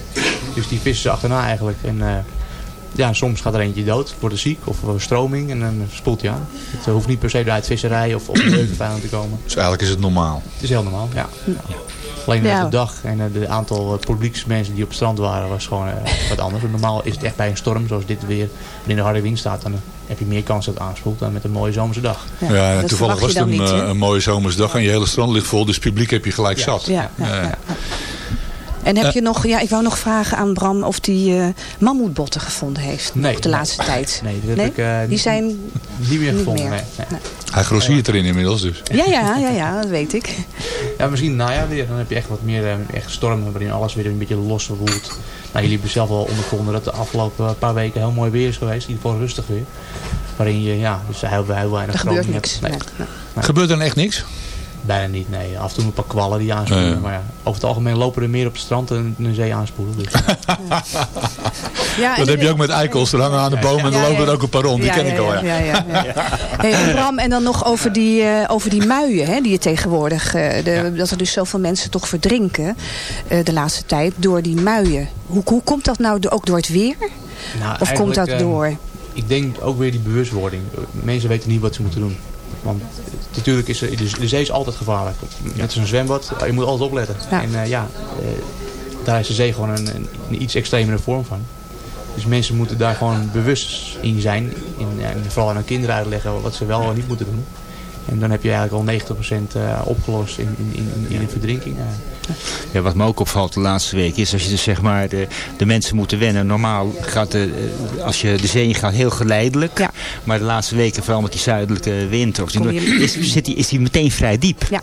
Dus die vissen ze achterna eigenlijk. En uh, ja, soms gaat er eentje dood, wordt er ziek of stroming en dan spoelt hij aan. Het hoeft niet per se uit visserij of op de te komen.
Dus eigenlijk is het normaal.
Het is heel normaal, ja. ja. Alleen
Ja.
de dag en het aantal uh, publieksmensen die op het strand waren was gewoon uh, wat anders. Normaal is het echt bij een storm zoals dit weer, wanneer de harde wind staat, dan uh, heb je meer kans dat het aanspoelt dan met een mooie zomerse dag.
Ja, toevallig was het een,
niet,
eh, een mooie zomersdag en je hele strand ligt vol, dus publiek heb je gelijk
Ja.
zat.
Ja, ja,
Eh,
ja. En heb je nog, ja, ik wou nog vragen aan Bram of die eh mammoetbotten gevonden heeft.
Nee,
nog de
nee.
laatste tijd.
Nee, dat heb
Nee?
ik uh,
Die zijn
niet meer
niet
gevonden.
meer.
Nee, nee.
Hij grossiert erin inmiddels dus.
Ja, ja, ja, ja, dat weet ik.
Ja, misschien najaar weer. Dan heb je echt wat meer uh, echt stormen waarin alles weer een beetje los woelt. Nou, jullie hebben zelf wel ondervonden dat de afgelopen paar weken heel mooi weer is geweest. In ieder geval rustig weer. Waarin je, ja, dus heel, heel weinig hebt. Nee,
Nee, nee.
Gebeurt er dan echt niks?
Bijna niet. Nee, af en toe een paar kwallen die aanspoelen. Maar ja, over het algemeen lopen er meer op het strand dan in de zee aanspoelen. Dus.
Ja, en
Dat heb je ook met eikels. Er hangen aan de boom en er
Ja,
lopen er ook een paar rond. Die
Ja,
ken
ja,
ik al, ja.
ja, ja, ja. Hey, en Bram, en dan nog over die, eh, over die muien hè, die je tegenwoordig... eh, de, Dat er dus zoveel mensen toch verdrinken eh, de laatste tijd door die muien. Hoe, hoe komt dat nou ook door het weer?
Nou,
Of komt dat
eigenlijk, eh,
door...
ik denk ook weer die bewustwording. Mensen weten niet wat ze moeten doen. Want natuurlijk is de, zee is altijd gevaarlijk. Net als een zwembad, je moet altijd opletten. En uh, ja, uh, daar is de zee gewoon een, een, iets extremere vorm van. Dus mensen moeten daar gewoon bewust in zijn. In, en vooral aan hun kinderen uitleggen wat ze wel en niet moeten doen. En dan heb je eigenlijk al 90% uh, opgelost in, in, in, in de verdrinking.
Ja, wat me ook opvalt de laatste week is als je dus zeg maar de, de mensen moeten wennen. Normaal gaat de, als je de zee in gaat heel geleidelijk.
Ja.
Maar de laatste weken, vooral met die zuidelijke wind, of is, zit die, is die meteen vrij diep.
Ja.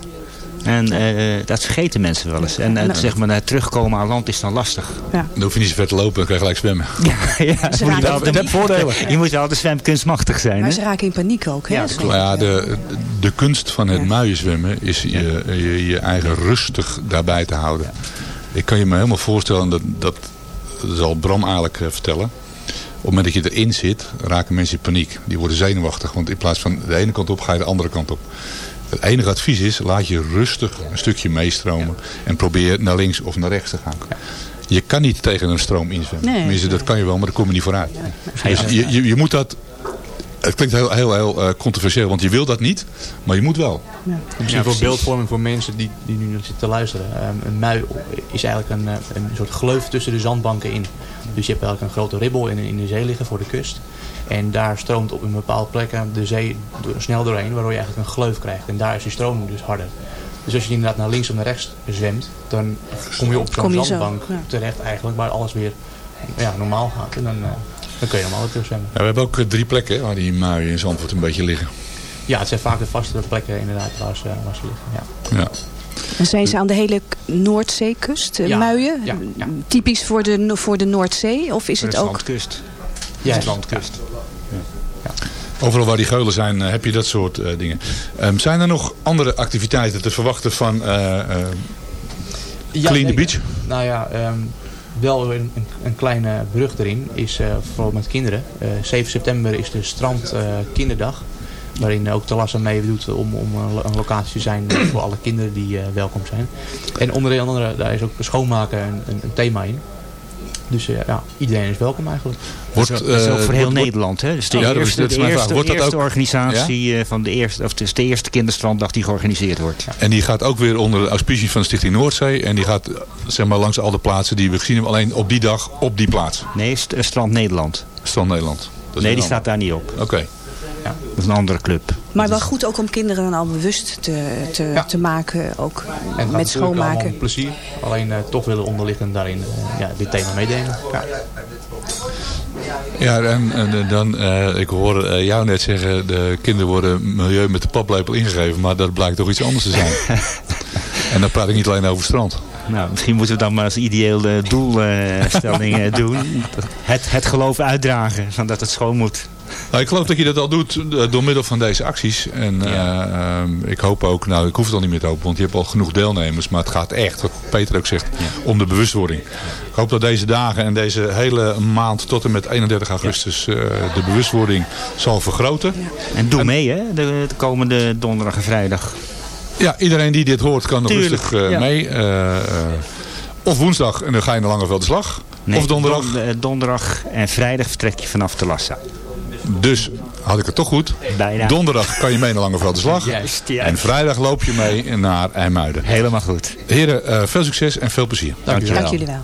En uh, dat vergeten mensen wel eens. En uh, zeg maar, naar terugkomen aan land is dan lastig.
Ja.
Dan hoef je niet zo ver te lopen, dan kan je gelijk zwemmen.
Ja, ja.
Ze
Moet je wel- dat voordelen. Je moet wel altijd zwemkunstmachtig zijn.
Maar
hè?
ze raken in paniek ook. Hè?
Ja.
Nou ja, de, de kunst van het muienzwemmen is je, je, je eigen rustig daarbij te houden. Ik kan je me helemaal voorstellen, dat, dat, dat zal Bram eigenlijk eh, vertellen. Op het moment dat je erin zit, raken mensen in paniek. Die worden zenuwachtig, want in plaats van de ene kant op, ga je de andere kant op. Het enige advies is, laat je rustig een stukje meestromen. En probeer naar links of naar rechts te gaan. Je kan niet tegen een stroom inzwemmen.
Nee.
Tenminste, dat kan je wel, maar daar kom je niet vooruit. Dus je, je, je moet dat... Het klinkt heel, heel, heel eh, controversieel, want je wil dat niet. Maar je moet wel.
Misschien voor beeldvorming voor mensen die, die nu zitten te luisteren. Ehm, een mui is eigenlijk een, eh, een soort gleuf tussen de zandbanken in. Dus je hebt eigenlijk een grote ribbel in, in de zee liggen voor de kust. En daar stroomt op een bepaalde plekken de zee snel doorheen, waardoor je eigenlijk een gleuf krijgt. En daar is die stroming dus harder. Dus als je inderdaad naar links of naar rechts zwemt, dan kom je op zo'n
zo,
zandbank
ja.
terecht eigenlijk, waar alles weer ja, normaal gaat. En dan, eh, dan kun je normaal weer terug zwemmen.
Ja, we hebben ook eh, drie plekken waar die muien in Zandvoort een beetje liggen.
Ja, het zijn vaak de vaste plekken inderdaad waar ze, waar ze liggen. Ja.
Ja.
En zijn ze aan de hele Noordzeekust, eh,
Ja,
muien?
ja, ja.
Typisch voor de, voor de Noordzee? Of is
Voor
het
de
ook...
Zandkust.
Ja.
Overal waar die geulen zijn, eh, heb je dat soort eh, dingen. Ehm, zijn er nog andere activiteiten te verwachten van eh, eh,
Ja,
Clean the. Beach?
Nou ja, ehm, wel een, een, kleine brug erin is eh, vooral met kinderen. Eh 7 september is de strand eh, kinderdag. Waarin ook Talassa meedoet om, om een, lo- een locatie te zijn voor alle kinderen die eh, welkom zijn. En onder andere, daar is ook schoonmaken een, een, een thema in. Dus eh, ja, iedereen is welkom eigenlijk.
Wordt,
dat is ook, dat is ook
eh,
voor heel
wordt-
Nederland. Hè? Dus de
Ja, dat is-
eerste,
dat is
de eerste,
vraag. Wordt dat
eerste
ook-
organisatie eh, van de eerste, of het is de eerste kinderstranddag die georganiseerd wordt.
En die gaat ook weer onder de auspicie van de Stichting Noordzee. En die gaat zeg maar, langs al de plaatsen die we gezien hebben. Alleen op die dag op die plaats.
Nee, St- Strand Nederland.
Strand Nederland. Dat is
Nee, die staat daar niet op.
Oké.
Dat is een andere club.
Maar wel goed ook om kinderen dan al bewust te, te, te maken. Ook
En
met schoonmaken.
om plezier. Alleen eh, toch willen onderliggend daarin eh, ja, dit thema meedenken. Ja.
Ja, en, en dan, eh, ik hoorde eh, jou net zeggen, de kinderen worden milieu met de paplepel ingegeven, maar dat blijkt toch iets anders te zijn. en dan praat ik niet alleen over strand.
Nou, misschien moeten we dan maar als ideële doelstelling doen. Het, het geloof uitdragen van dat het schoon moet.
Nou, ik geloof dat je dat al doet eh, door middel van deze acties. En eh, ehm, ik hoop ook, nou ik hoef het al niet meer te hopen, want je hebt al genoeg deelnemers. Maar het gaat echt, wat Peter ook zegt, om de bewustwording. Ik hoop dat deze dagen en deze hele maand tot en met 31 augustus eh, de bewustwording zal vergroten.
En doe mee, hè, de, de komende donderdag en vrijdag.
Ja, iedereen die dit hoort kan
Tuurlijk,
rustig mee. Of woensdag en dan ga je naar Langeveld de Slag.
Nee,
of donderdag.
don- donderdag en vrijdag vertrek je vanaf Telassa.
Dus had ik het toch goed.
Bijna.
Donderdag kan je mee naar Langeveld de Slag.
Juist, juist.
En vrijdag loop je mee naar IJmuiden.
Helemaal goed.
Heren, eh, veel succes en veel plezier.
Dank jullie wel.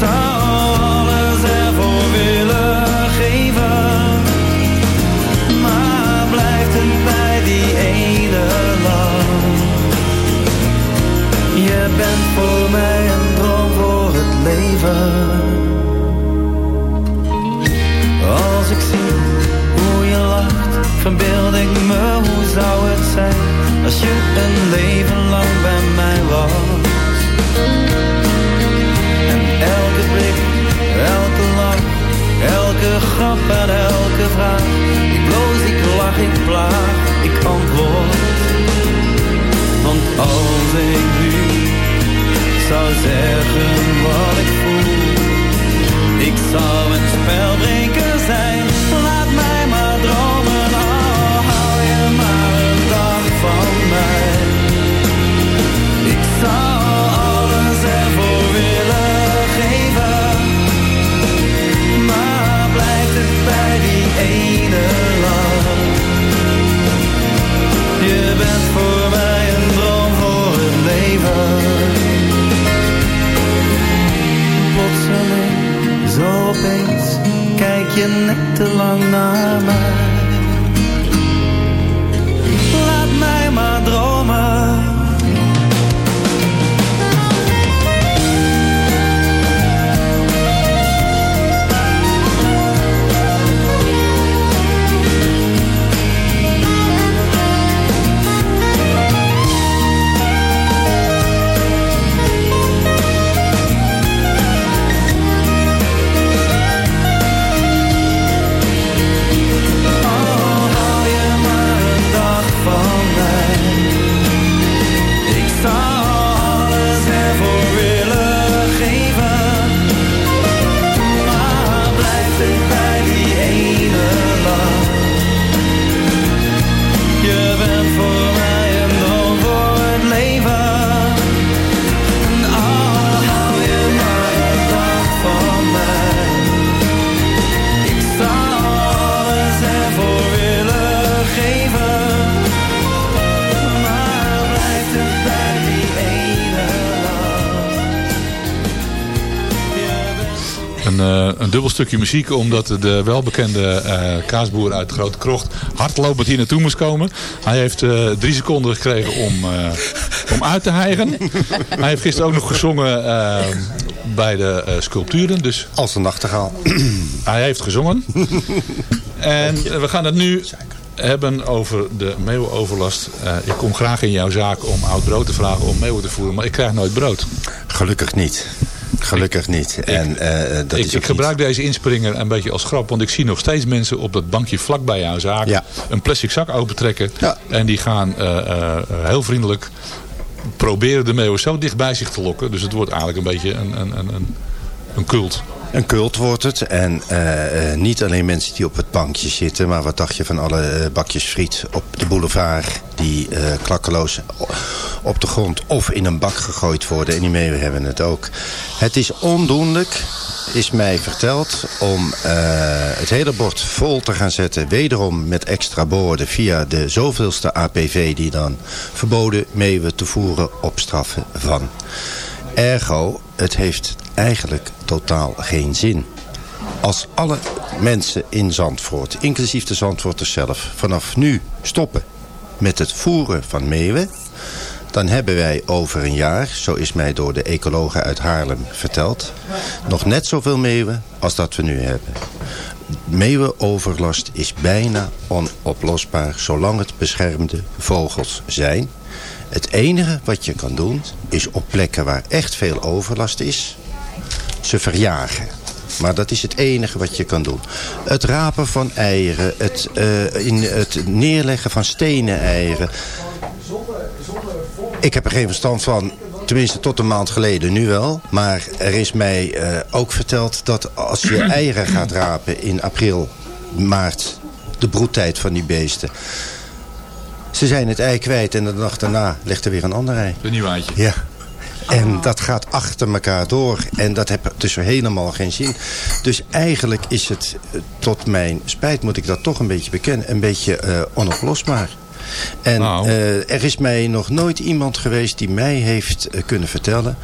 Ik
stukje muziek, omdat de welbekende eh, kaasboer uit Grote Krocht hardlopend hier naartoe moest komen. Hij heeft eh, drie seconden gekregen om, eh, om uit te hijgen. Hij heeft gisteren ook nog gezongen bij de eh, sculpturen. Dus
Als een nachtegaal.
Hij heeft gezongen. en we gaan het nu hebben over de meeuwenoverlast. Eh, ik kom graag in jouw zaak om oud brood te vragen om meeuwen te voeren. Maar ik krijg nooit brood.
Gelukkig niet. Gelukkig niet. En eh, dat
ik,
is
ik gebruik deze inspringer een beetje als grap. Want ik zie nog steeds mensen op dat bankje vlak bij jouw zaak een plastic zak opentrekken. En die gaan eh, eh, heel vriendelijk proberen de meeuwen zo dicht bij zich te lokken. Dus het wordt eigenlijk een beetje een, een, een, een cult.
Een cult wordt het. En eh, eh, niet alleen mensen die op het bankje zitten. Maar wat dacht je van alle eh, bakjes friet op de boulevard. Die klakkeloos op de grond of in een bak gegooid worden. En die meeuwen hebben het ook. Het is ondoenlijk, is mij verteld, om het hele bord vol te gaan zetten. Wederom met extra borden via de zoveelste APV die dan verboden meeuwen te voeren op straffen van. Ergo, het heeft eigenlijk totaal geen zin. Als alle mensen in Zandvoort, inclusief de Zandvoorters zelf... vanaf nu stoppen met het voeren van meeuwen... dan hebben wij over een jaar, zo is mij door de ecologen uit Haarlem verteld... nog net zoveel meeuwen als dat we nu hebben. Meeuwenoverlast is bijna onoplosbaar zolang het beschermde vogels zijn... Het enige wat je kan doen is op plekken waar echt veel overlast is, ze verjagen. Maar dat is het enige wat je kan doen. Het rapen van eieren, het, eh, in het neerleggen van stenen eieren. Ik heb er geen verstand van. tenminste tot een maand geleden, nu wel. Maar er is mij eh, ook verteld dat als je eieren gaat rapen in april, maart... de broedtijd van die beesten... ze zijn het ei kwijt en de dag daarna ligt er weer een ander ei.
Een nieuw eitje.
Ja. En dat gaat achter elkaar door. En dat heb dus helemaal geen zin. Dus eigenlijk is het, eh, tot mijn spijt moet ik dat toch een beetje bekennen... een beetje eh, onoplosbaar. En
Nou.
eh, er is mij nog nooit iemand geweest die mij heeft kunnen vertellen...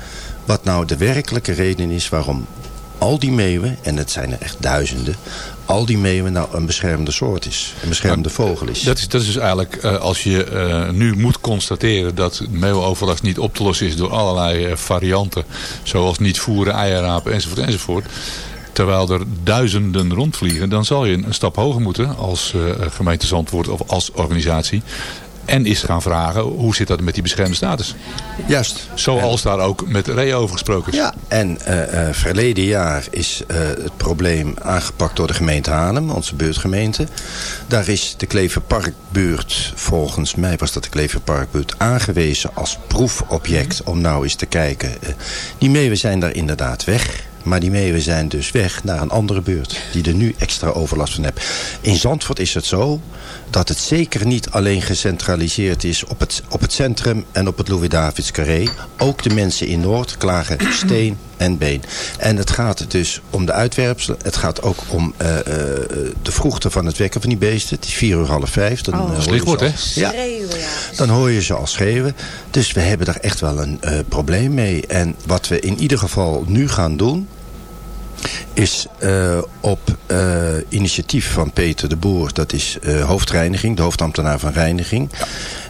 wat nou de werkelijke reden is waarom al die meeuwen... en het zijn er echt duizenden... al die meeuwen nou een beschermde soort is. Een beschermde vogel is.
Dat is, dat is dus eigenlijk, eh, als je eh, nu moet constateren dat meeuwenoverlast niet op te lossen is door allerlei eh, varianten. Zoals niet voeren, eierrapen enzovoort enzovoort. Terwijl er duizenden rondvliegen, dan zal je een stap hoger moeten als gemeente Zandvoort of als organisatie. En is gaan vragen, hoe zit dat met die beschermde status?
Juist.
Zoals daar ook met Rea over gesproken is.
Ja, en eh, eh, verleden jaar is eh, het probleem aangepakt door de gemeente Haarlem, onze buurtgemeente. Daar is de Kleverparkbuurt, volgens mij was dat de Kleverparkbuurt, aangewezen als proefobject om nou eens te kijken. Die meeuwen zijn daar inderdaad weg. Maar die meeuwen zijn dus weg naar een andere buurt. Die er nu extra overlast van heeft. In Zandvoort is het zo dat het zeker niet alleen gecentraliseerd is op het, op het centrum en op het Louis-Davids Carré. Ook de mensen in Noord klagen steen en been. En het gaat dus om de uitwerpselen. Het gaat ook om eh, eh, de vroegte van het wekken van die beesten. Het is vier uur half vijf. Dan,
Oh.
eh, hoor je ze Ja, dan hoor je ze al schreeuwen. Dus we hebben daar echt wel een eh, probleem mee. En wat we in ieder geval nu gaan doen is eh, op eh, initiatief van Peter de Boer, dat is eh, hoofdreiniging, de hoofdambtenaar van reiniging.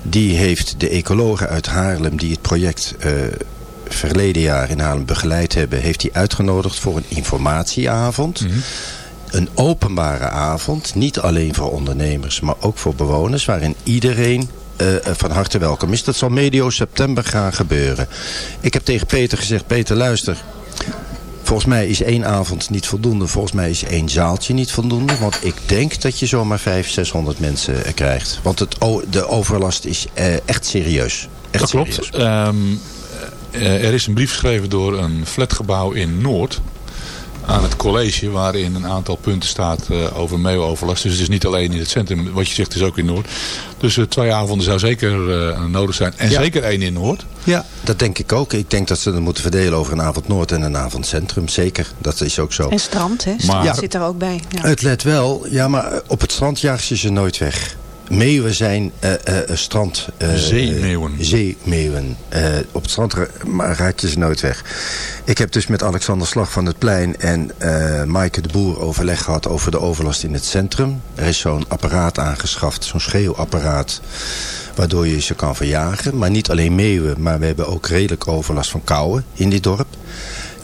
Die heeft de ecologen uit Haarlem die het project verleden jaar in Haarlem begeleid hebben, heeft hij uitgenodigd voor een informatieavond. Een openbare avond, niet alleen voor ondernemers, maar ook voor bewoners, waarin iedereen van harte welkom is. Dat zal medio september gaan gebeuren. Ik heb tegen Peter gezegd, Peter luister, Volgens mij is één avond niet voldoende. Volgens mij is één zaaltje niet voldoende. Want ik denk dat je zomaar 500, 600 mensen eh, krijgt. Want het, de overlast is eh, echt serieus. Echt
dat klopt.
serieus.
Ehm, eh, er is een brief geschreven door een flatgebouw in Noord aan het college waarin een aantal punten staat eh, over meeuwoverlast. Dus het is niet alleen in het centrum, wat je zegt is ook in Noord. Dus eh, twee avonden zou zeker eh, nodig zijn. En
Ja.
zeker één in Noord.
Ja, dat denk ik ook. Ik denk dat ze dat moeten verdelen over een avond Noord en een avond Centrum. Zeker, dat is ook zo.
En strand, hè? Strand
Maar-
zit er ook bij. Ja.
Het let wel, ja, maar op het strand jagen ze ze nooit weg. Meeuwen zijn eh, eh, strand... eh,
Zeemeeuwen.
zeemeeuwen. Op het strand raak je ze nooit weg. Ik heb dus met Alexander Slag van het Plein en Maaike de Boer overleg gehad over de overlast in het centrum. Er is zo'n apparaat aangeschaft, zo'n schreeuwapparaat waardoor je ze kan verjagen. Maar niet alleen meeuwen, maar we hebben ook redelijk overlast van kauwen in dit dorp.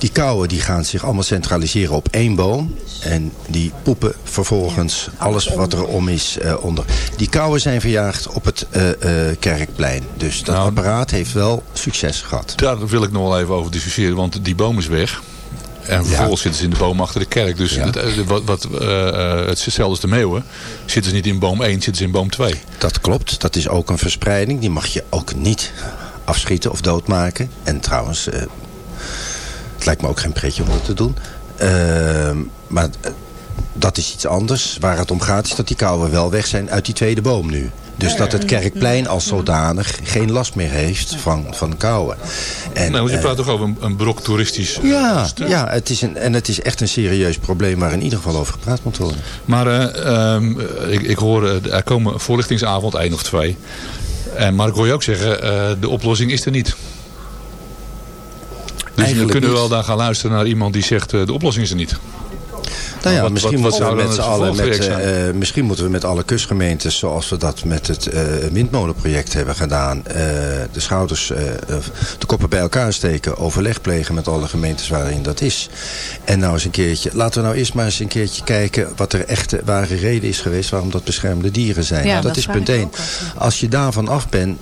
Die kauwen die gaan zich allemaal centraliseren op één boom. En die poepen vervolgens alles wat er om is eh, onder. Die kauwen zijn verjaagd op het eh, eh, Kerkplein. Dus dat apparaat heeft wel succes gehad.
Daar wil ik nog wel even over discussiëren, want die boom is weg. En vervolgens zitten ze in de boom achter de kerk. Dus het, wat, wat, eh, het is hetzelfde als de meeuwen. Zitten ze niet in boom 1, zitten ze in boom 2.
Dat klopt. Dat is ook een verspreiding. Die mag je ook niet afschieten of doodmaken. En trouwens, eh, het lijkt me ook geen pretje om dat te doen. Ehm, maar eh, dat is iets anders. Waar het om gaat is dat die kauwen wel weg zijn uit die tweede boom nu. Dus dat het kerkplein als zodanig geen last meer heeft van, van kauwen. En,
nou, want je
eh,
praat toch over een, een brok toeristisch
ja,
stuk?
ja het is een, en het is echt een serieus probleem waar in ieder geval over gepraat moet worden.
Maar eh, ehm, ik, ik hoor, er komen voorlichtingsavond één of twee. En, maar ik hoor je ook zeggen, de oplossing is er niet. Dus we kunnen
niet.
wel daar gaan luisteren naar iemand die zegt, eh, de oplossing is er niet.
Nou ja,
Wat-
misschien,
wat-
moeten we met allen met, eh, misschien moeten we met alle kustgemeentes, zoals we dat met het eh, windmolenproject hebben gedaan, eh, de schouders, eh, of de koppen bij elkaar steken, overleg plegen met alle gemeentes waarin dat is. En nou eens een keertje, laten we nou eerst maar eens een keertje kijken wat er echte ware reden is geweest waarom dat beschermde dieren zijn.
Ja,
Nou, dat,
dat
is punt één. Als je daarvan af bent,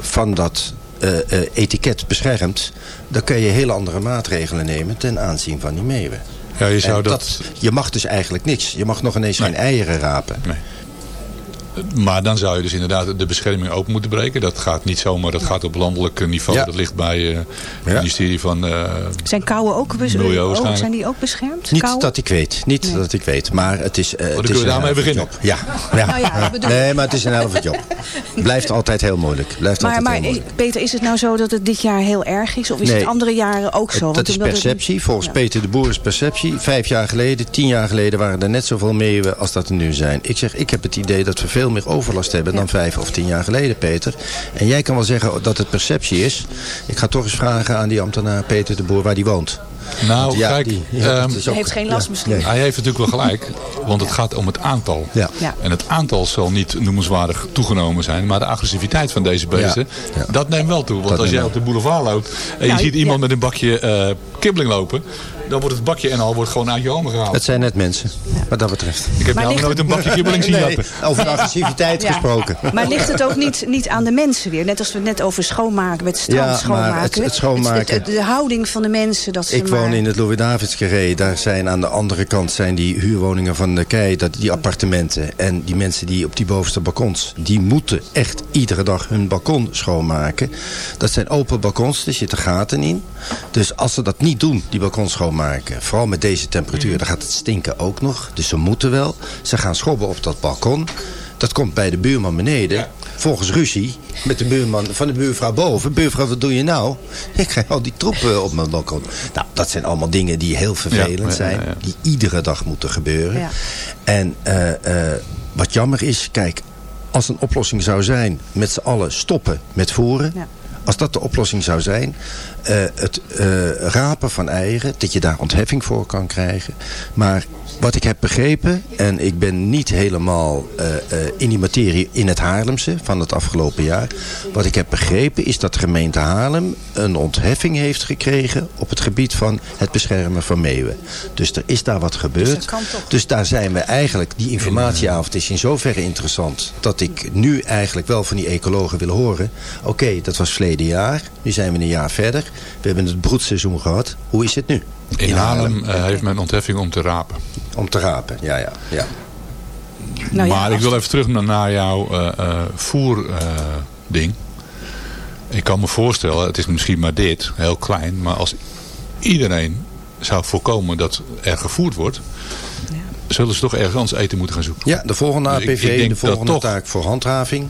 van dat eh, etiket beschermd, dan kun je hele andere maatregelen nemen ten aanzien van die meeuwen.
Ja, je zou dat...
Je mag dus eigenlijk niks. Je mag nog ineens geen eieren rapen.
Maar dan zou je dus inderdaad de bescherming open moeten breken. Dat gaat niet zomaar, dat gaat op landelijk niveau.
Ja.
Dat ligt bij eh, het ministerie van uh,
Zijn kauwen ook, oh,
waarschijnlijk.
zijn die ook beschermd?
Niet dat ik weet. Niet dat ik weet. Maar het is, eh, het
kunnen
is
we
een
daarmee beginnen?
job. Ja. ja.
Nou bedoel-
Nee, maar het is een helft job. Blijft altijd heel moeilijk. Blijft
Maar,
altijd
maar
heel moeilijk.
Peter, is het nou zo dat het dit jaar heel erg is? Of is
Nee.
het andere jaren ook zo?
dat
Want
is
het-
perceptie. Volgens
Ja.
Peter de Boer is perceptie. Vijf jaar geleden, tien jaar geleden waren er net zoveel meeuwen als dat er nu zijn. Ik zeg, ik heb het idee dat we veel meer overlast hebben dan vijf of tien jaar geleden, Peter. En jij kan wel zeggen dat het perceptie is. Ik ga toch eens vragen aan die ambtenaar Peter de Boer waar die woont.
Nou,
ja,
kijk,
die- ja,
ehm,
is ook-
heeft geen last
ja,
misschien.
nee.
hij heeft natuurlijk wel gelijk. Want het gaat om het aantal.
Ja.
Ja.
En het aantal zal niet noemenswaardig toegenomen zijn. Maar de agressiviteit van deze beesten,
Ja.
dat neemt wel toe. Want
Dat
als jij op de boulevard loopt en je ziet iemand
ja.
met een bakje eh, kibbeling lopen. Dan wordt het bakje en al wordt gewoon uit je handen gehaald.
Het zijn net mensen, wat dat betreft.
Ik heb
Maar
jou
ligt
nooit een bakje kibbeling zien
Nee, over de agressiviteit
Ja.
gesproken.
Maar ligt het ook niet, niet aan de mensen weer? Net als we het net over schoonmaken, met strand schoonmaken.
het- het schoonmaken-
Het- de houding van de mensen. Dat ze
Ik
maar...
woon in het Louis-Davids-carré. Daar zijn aan de andere kant zijn die huurwoningen van de kei, dat, die appartementen. En die mensen die op die bovenste balkons, die moeten echt iedere dag hun balkon schoonmaken. Dat zijn open balkons, er zitten gaten in. Dus als ze dat niet doen, die balkon schoonmaken, vooral met deze temperatuur, dan gaat het stinken ook nog. Dus ze moeten wel. Ze gaan schobben op dat balkon. Dat komt bij de buurman beneden. Volgens ruzie met de buurman van de buurvrouw boven. Buurvrouw, wat doe je nou? Ik krijg al die troepen op mijn balkon. Nou, dat zijn allemaal dingen die heel vervelend
Ja,
zijn.
ja, ja.
Die iedere dag moeten gebeuren.
Ja.
En eh, eh, wat jammer is, kijk, als een oplossing zou zijn met z'n allen stoppen met voeren.
Ja.
Als dat de oplossing zou zijn, eh, het eh, rapen van eieren, dat je daar ontheffing voor kan krijgen. Maar wat ik heb begrepen, en ik ben niet helemaal eh, in die materie in het Haarlemse van het afgelopen jaar. Wat ik heb begrepen is dat de gemeente Haarlem een ontheffing heeft gekregen op het gebied van het beschermen van meeuwen. Dus er is daar wat gebeurd.
kan toch?
Dus daar zijn we eigenlijk, die informatieavond is in zoverre interessant... dat ik nu eigenlijk wel van die ecologen wil horen... oké, dat was verleden jaar, nu zijn we een jaar verder. We hebben het broedseizoen gehad. Hoe is het nu?
In Haarlem eh, heeft men ontheffing om te rapen.
Om te rapen, ja, ja. ja.
Nou ja,
maar ik wil even terug naar, naar jouw eh, eh, voerding. ik kan me voorstellen, het is misschien maar dit, heel klein. Maar als iedereen zou voorkomen dat er gevoerd wordt... zullen ze toch ergens anders eten moeten gaan zoeken.
Ja, de volgende
Dus ik-
APV,
ik
de volgende
toch-
taak voor handhaving.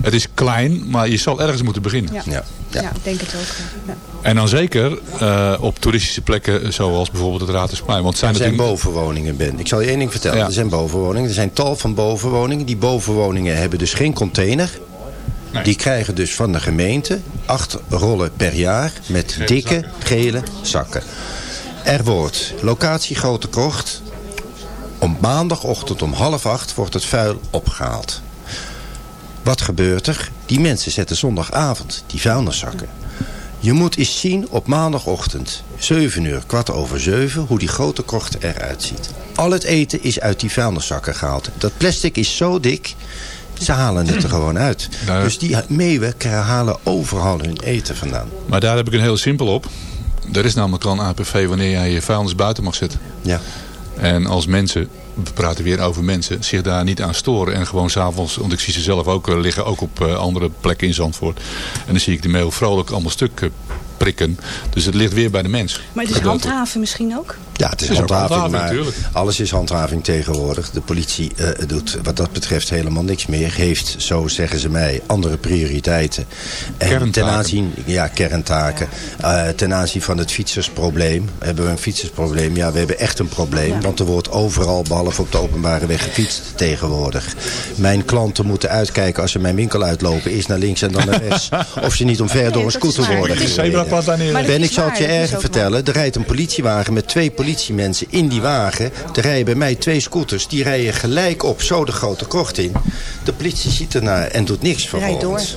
Het is klein, maar je zal ergens moeten beginnen.
Ja.
Ja.
Ja. ik denk het ook.
En dan zeker eh, op toeristische plekken zoals bijvoorbeeld het Ratersplein. Want zijn
Er zijn
natuurlijk...
bovenwoningen, Ben. Ik zal je één ding vertellen.
Ja.
Er zijn bovenwoningen. Er zijn tal van bovenwoningen. Die bovenwoningen hebben dus geen container.
Nee.
Die krijgen dus van de gemeente acht rollen per jaar met
Gele
dikke
zakken.
gele zakken. Er wordt locatie Grote Kocht. Om maandagochtend om half acht wordt het vuil opgehaald. Wat gebeurt er? Die mensen zetten zondagavond die vuilniszakken. Je moet eens zien op maandagochtend, 7 uur, kwart over 7, hoe die grote kocht eruit ziet. Al het eten is uit die vuilniszakken gehaald. Dat plastic is zo dik, ze halen het er gewoon uit.
Nou,
Dus die meeuwen halen overal hun eten vandaan.
Maar daar heb ik een heel simpel op. Er is namelijk al een APV wanneer jij je vuilnis buiten mag zetten.
Ja.
En als mensen, we praten weer over mensen, zich daar niet aan storen. En gewoon s'avonds, want ik zie ze zelf ook eh, liggen, ook op eh, andere plekken in Zandvoort. En dan zie ik de mail vrolijk allemaal stuk eh, prikken. Dus het ligt weer bij de mens.
Maar het is handhaven misschien ook?
Ja, het is,
Het is
handhaving,
handhaving,
maar
natuurlijk.
alles is handhaving tegenwoordig. De politie eh, doet wat dat betreft helemaal niks meer. Heeft, zo zeggen ze mij, andere prioriteiten. En
Kerntaken.
ten aanzien, ja, kerntaken. Eh, ten aanzien van het fietsersprobleem. Hebben we een fietsersprobleem? Ja, we hebben echt een probleem. Want er wordt overal, behalve op de openbare weg, gefietst tegenwoordig. Mijn klanten moeten uitkijken als ze mijn winkel uitlopen. Eerst naar links en dan naar rechts. of ze niet omver door een scooter worden gereden.
Neer.
Dat
Ben, ik zal het je erger vertellen. Er rijdt een politiewagen met twee politiemensen in die wagen. Er rijden bij mij twee scooters. Die rijden gelijk op, zo de grote krocht in. De politie ziet ernaar en doet niks
Rijd door.
vervolgens.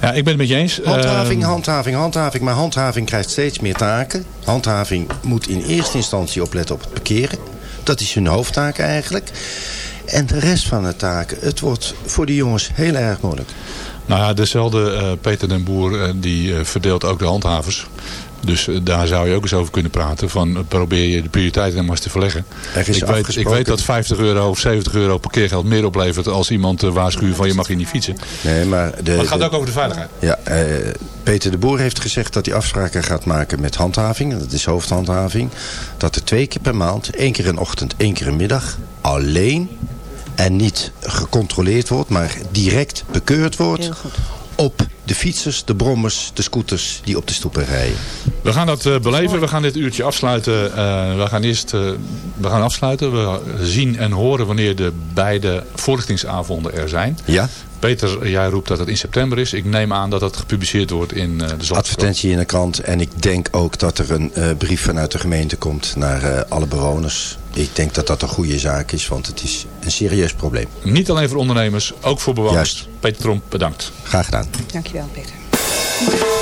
Ja, ik ben het met je eens.
Handhaving,
Eh,
handhaving, handhaving. Maar handhaving krijgt steeds meer taken. Handhaving moet in eerste instantie opletten op het parkeren. Dat is hun hoofdtaak eigenlijk. En de rest van de taken, het wordt voor die jongens heel erg moeilijk.
Nou ja, dezelfde uh, Peter den Boer uh, die uh, verdeelt ook de handhavers. Dus daar zou je ook eens over kunnen praten. Van probeer je de prioriteiten maar eens te verleggen. Ik weet, ik weet dat 50 euro of 70 euro parkeergeld meer oplevert als iemand waarschuwt van je mag hier niet fietsen.
Nee, maar, de,
maar het gaat
de,
ook over de veiligheid.
Ja, Peter de Boer heeft gezegd dat hij afspraken gaat maken met handhaving. Dat is hoofdhandhaving. Dat er twee keer per maand, één keer een ochtend, één keer een middag, alleen en niet gecontroleerd wordt, maar direct bekeurd wordt op de fietsers, de brommers, de scooters die op de stoepen rijden.
We gaan dat uh, beleven. We gaan dit uurtje afsluiten. Uh, we gaan eerst uh, we gaan afsluiten. We zien en horen wanneer de beide voorlichtingsavonden er zijn.
Ja.
Peter, jij roept dat het in september is. Ik neem aan dat het gepubliceerd wordt in de Zandvoort.
Advertentie in de krant. En ik denk ook dat er een brief vanuit de gemeente komt naar alle bewoners. Ik denk dat dat een goede zaak is, want het is een serieus probleem.
Niet alleen voor ondernemers, ook voor bewoners.
Juist.
Peter Tromp, bedankt.
Graag gedaan.
Dankjewel, Peter.